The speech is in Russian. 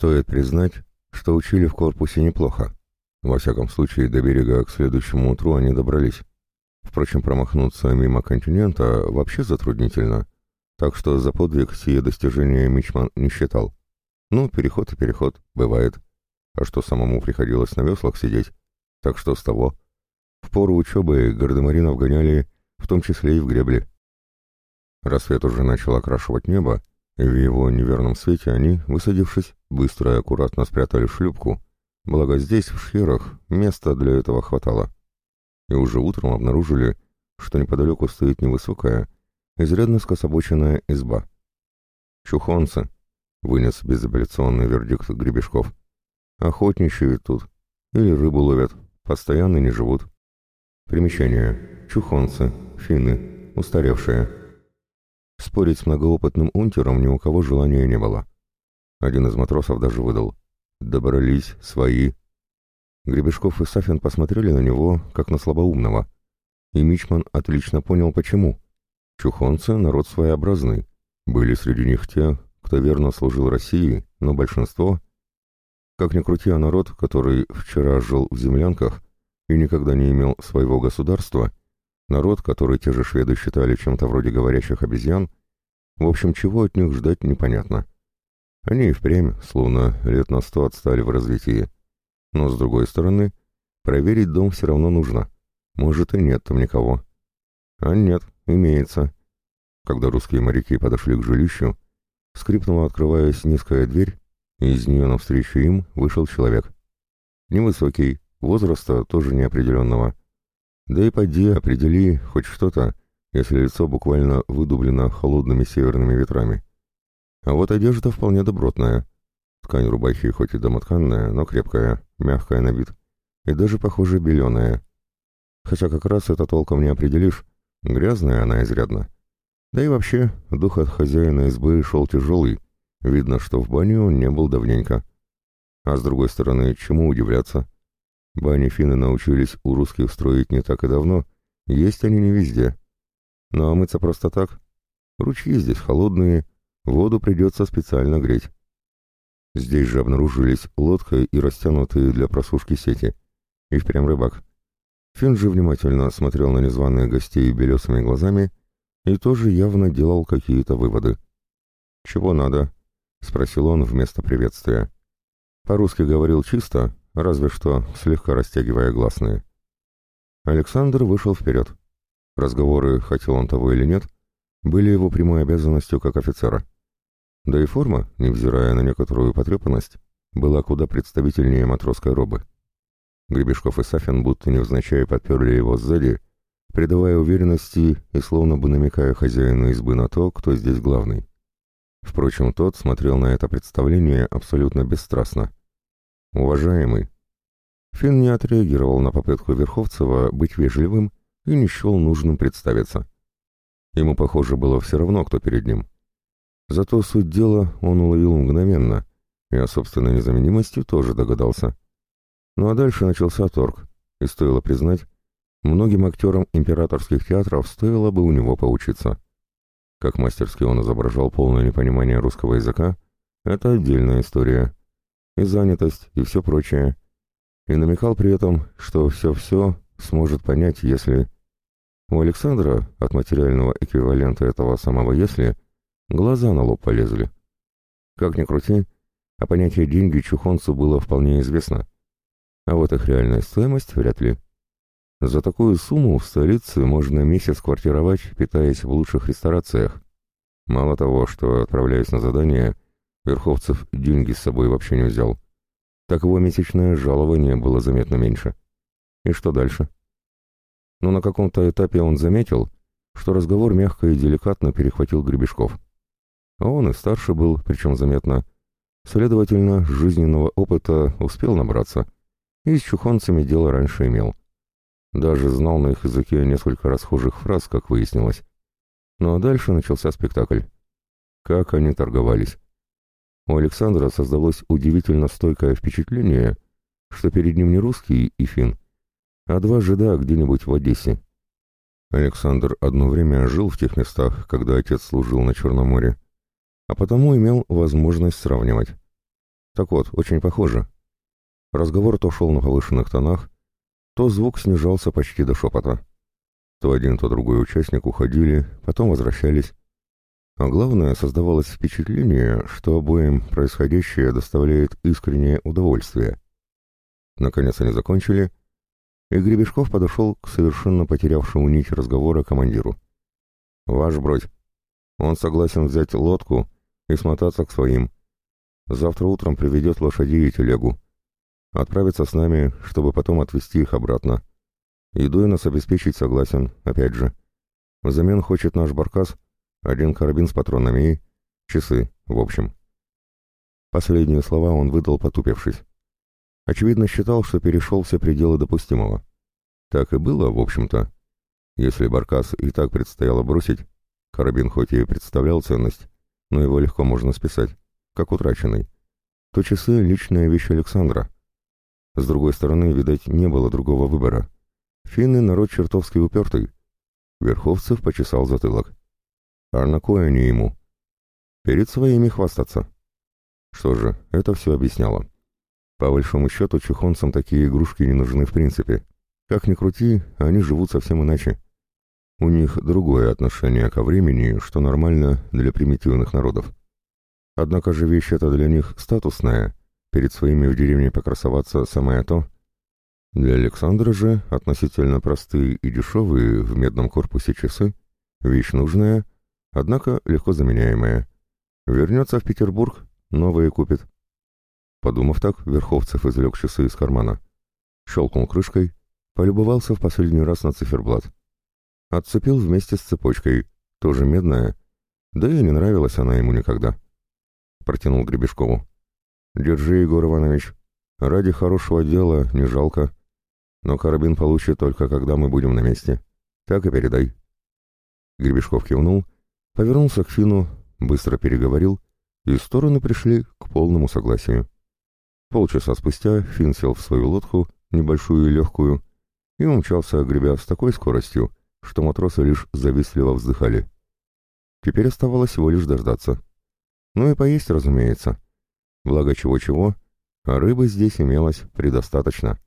Стоит признать, что учили в корпусе неплохо. Во всяком случае, до берега к следующему утру они добрались. Впрочем, промахнуться мимо континента вообще затруднительно, так что за подвиг сие достижения Мичман не считал. Ну, переход и переход, бывает. А что самому приходилось на веслах сидеть, так что с того. В пору учебы гардемаринов гоняли, в том числе и в гребли. Рассвет уже начал окрашивать небо, и в его неверном свете они, высадившись, быстро и аккуратно спрятали шлюпку, благо здесь, в Шхерах, места для этого хватало. И уже утром обнаружили, что неподалеку стоит невысокая, изрядно скособоченная изба. «Чухонцы», — вынес безапелляционный вердикт Гребешков. «Охотничают тут, или рыбу ловят, постоянно не живут». Примечание. Чухонцы, финны, устаревшие. Спорить с многоопытным унтером ни у кого желания не было. Один из матросов даже выдал. «Добрались, свои». Гребешков и Сафин посмотрели на него, как на слабоумного. И Мичман отлично понял, почему. Чухонцы — народ своеобразный. Были среди них те, кто верно служил России, но большинство... Как ни крути, а народ, который вчера жил в землянках и никогда не имел своего государства, народ, который те же шведы считали чем-то вроде говорящих обезьян, в общем, чего от них ждать непонятно. Они и впрямь, словно лет на сто отстали в развитии. Но, с другой стороны, проверить дом все равно нужно. Может, и нет там никого. А нет, имеется. Когда русские моряки подошли к жилищу, скрипнула, открываясь низкая дверь, и из нее навстречу им вышел человек. Невысокий, возраста тоже неопределенного. Да и поди, определи хоть что-то, если лицо буквально выдублено холодными северными ветрами. А вот одежда вполне добротная. Ткань рубахи хоть и домотканная, но крепкая, мягкая на вид. И даже, похоже, беленая. Хотя как раз это толком не определишь. Грязная она изрядно. Да и вообще, дух от хозяина избы шел тяжелый. Видно, что в бане он не был давненько. А с другой стороны, чему удивляться? Бани финны научились у русских строить не так и давно. Есть они не везде. Ну а мыться просто так? Ручьи здесь холодные, воду придется специально греть. Здесь же обнаружились лодка и растянутые для просушки сети. И впрямь рыбак. Финн же внимательно смотрел на незваных гостей белесыми глазами и тоже явно делал какие-то выводы. «Чего надо?» — спросил он вместо приветствия. По-русски говорил чисто, разве что слегка растягивая гласные. Александр вышел вперед. Разговоры, хотел он того или нет, были его прямой обязанностью как офицера. Да и форма, невзирая на некоторую потрепанность, была куда представительнее матросской робы. Гребешков и Сафин будто невзначай подперли его сзади, придавая уверенности и словно бы намекая хозяину избы на то, кто здесь главный. Впрочем, тот смотрел на это представление абсолютно бесстрастно. «Уважаемый!» Финн не отреагировал на попытку Верховцева быть вежливым и не счел нужным представиться. Ему, похоже, было все равно, кто перед ним. Зато суть дела он уловил мгновенно, и о собственной незаменимости тоже догадался. Ну а дальше начался торг, и стоило признать, многим актерам императорских театров стоило бы у него поучиться. Как мастерски он изображал полное непонимание русского языка, это отдельная история. И занятость, и все прочее. И намекал при этом, что все-все сможет понять, если... У Александра, от материального эквивалента этого самого «если», глаза на лоб полезли. Как ни крути, а понятие «деньги» чухонцу было вполне известно. А вот их реальная стоимость вряд ли. За такую сумму в столице можно месяц квартировать, питаясь в лучших ресторациях. Мало того, что, отправляясь на задание, Верховцев деньги с собой вообще не взял, так его месячное жалование было заметно меньше. И что дальше? Но на каком-то этапе он заметил, что разговор мягко и деликатно перехватил Гребешков. А он и старше был, причем заметно. Следовательно, жизненного опыта успел набраться, и с чухонцами дело раньше имел. Даже знал на их языке несколько расхожих фраз, как выяснилось. Ну а дальше начался спектакль. Как они торговались. У Александра создалось удивительно стойкое впечатление, что перед ним не русский и фин, а два жида где-нибудь в Одессе. Александр одно время жил в тех местах, когда отец служил на Черном море, а потому имел возможность сравнивать. Так вот, очень похоже. Разговор то шел на повышенных тонах, то звук снижался почти до шепота. То один, то другой участник уходили, потом возвращались. А главное, создавалось впечатление, что обоим происходящее доставляет искреннее удовольствие. Наконец они закончили, и Гребешков подошел к совершенно потерявшему нить разговора командиру. «Ваш бродь, он согласен взять лодку и смотаться к своим. Завтра утром приведет лошадей и телегу. Отправится с нами, чтобы потом отвезти их обратно. Едой нас обеспечить согласен, опять же. Взамен хочет наш баркас, один карабин с патронами и... часы, в общем». Последние слова он выдал, потупившись. Очевидно, считал, что перешел все пределы допустимого. Так и было, в общем-то. Если Баркас и так предстояло бросить, карабин хоть и представлял ценность, но его легко можно списать, как утраченный, то часы — личная вещь Александра. С другой стороны, видать, не было другого выбора. Финны — народ чертовски упертый. Верховцев почесал затылок. А на кое они ему? Перед своими хвастаться. Что же, это все объясняло. По большому счету, чухонцам такие игрушки не нужны в принципе. Как ни крути, они живут совсем иначе. У них другое отношение ко времени, что нормально для примитивных народов. Однако же вещь эта для них статусная, перед своими в деревне покрасоваться самое то. Для Александра же относительно простые и дешевые в медном корпусе часы, вещь нужная, однако легко заменяемая. Вернется в Петербург, новые купит. Подумав так, Верховцев извлек часы из кармана. Щелкнул крышкой, полюбовался в последний раз на циферблат. Отцепил вместе с цепочкой, тоже медная, да и не нравилась она ему никогда. Протянул Гребешкову. «Держи, Егор Иванович. Ради хорошего дела не жалко. Но карабин получит только, когда мы будем на месте. Так и передай». Гребешков кивнул, повернулся к Фину, быстро переговорил, и стороны пришли к полному согласию. Полчаса спустя Финн сел в свою лодку, небольшую и легкую, и умчался, гребя с такой скоростью, что матросы лишь завистливо вздыхали. Теперь оставалось всего лишь дождаться. Ну и поесть, разумеется. Благо чего-чего, а рыбы здесь имелось предостаточно.